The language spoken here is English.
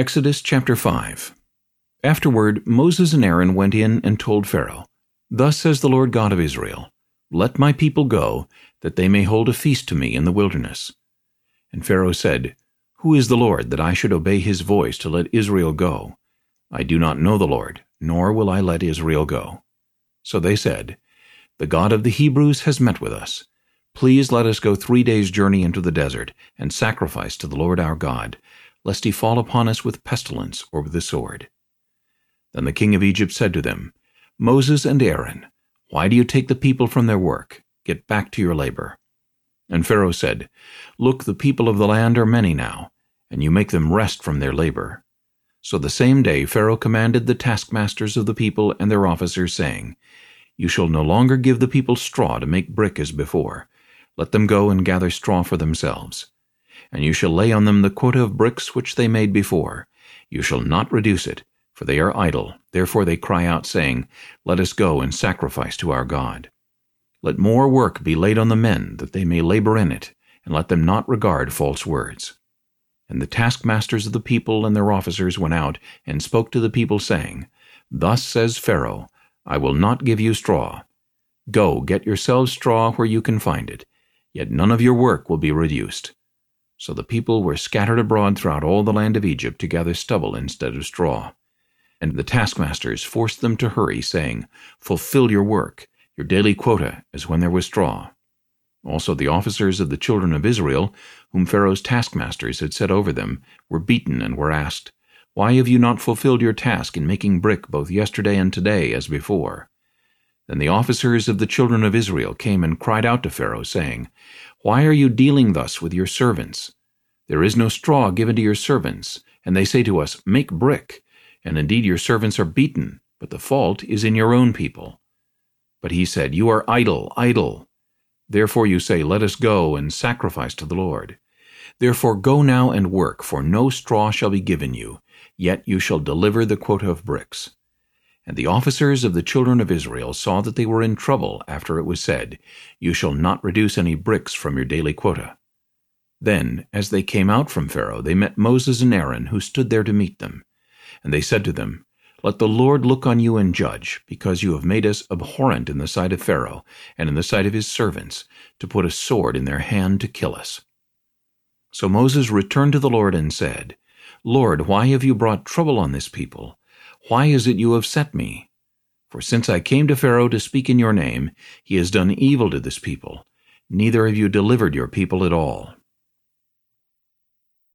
Exodus chapter 5 Afterward Moses and Aaron went in and told Pharaoh, Thus says the Lord God of Israel, Let my people go, that they may hold a feast to me in the wilderness. And Pharaoh said, Who is the Lord, that I should obey his voice to let Israel go? I do not know the Lord, nor will I let Israel go. So they said, The God of the Hebrews has met with us. Please let us go three days' journey into the desert, and sacrifice to the Lord our God, lest he fall upon us with pestilence or with the sword. Then the king of Egypt said to them, Moses and Aaron, why do you take the people from their work? Get back to your labor. And Pharaoh said, Look, the people of the land are many now, and you make them rest from their labor. So the same day Pharaoh commanded the taskmasters of the people and their officers, saying, You shall no longer give the people straw to make brick as before. Let them go and gather straw for themselves and you shall lay on them the quota of bricks which they made before. You shall not reduce it, for they are idle. Therefore they cry out, saying, Let us go and sacrifice to our God. Let more work be laid on the men, that they may labor in it, and let them not regard false words. And the taskmasters of the people and their officers went out and spoke to the people, saying, Thus says Pharaoh, I will not give you straw. Go, get yourselves straw where you can find it, yet none of your work will be reduced. So the people were scattered abroad throughout all the land of Egypt to gather stubble instead of straw. And the taskmasters forced them to hurry, saying, Fulfill your work, your daily quota, as when there was straw. Also the officers of the children of Israel, whom Pharaoh's taskmasters had set over them, were beaten and were asked, Why have you not fulfilled your task in making brick both yesterday and today as before? Then the officers of the children of Israel came and cried out to Pharaoh, saying, why are you dealing thus with your servants? There is no straw given to your servants, and they say to us, Make brick. And indeed your servants are beaten, but the fault is in your own people. But he said, You are idle, idle. Therefore you say, Let us go and sacrifice to the Lord. Therefore go now and work, for no straw shall be given you, yet you shall deliver the quota of bricks. And the officers of the children of Israel saw that they were in trouble after it was said, You shall not reduce any bricks from your daily quota. Then, as they came out from Pharaoh, they met Moses and Aaron, who stood there to meet them. And they said to them, Let the Lord look on you and judge, because you have made us abhorrent in the sight of Pharaoh, and in the sight of his servants, to put a sword in their hand to kill us. So Moses returned to the Lord and said, Lord, why have you brought trouble on this people? Why is it you have set me? For since I came to Pharaoh to speak in your name, he has done evil to this people. Neither have you delivered your people at all.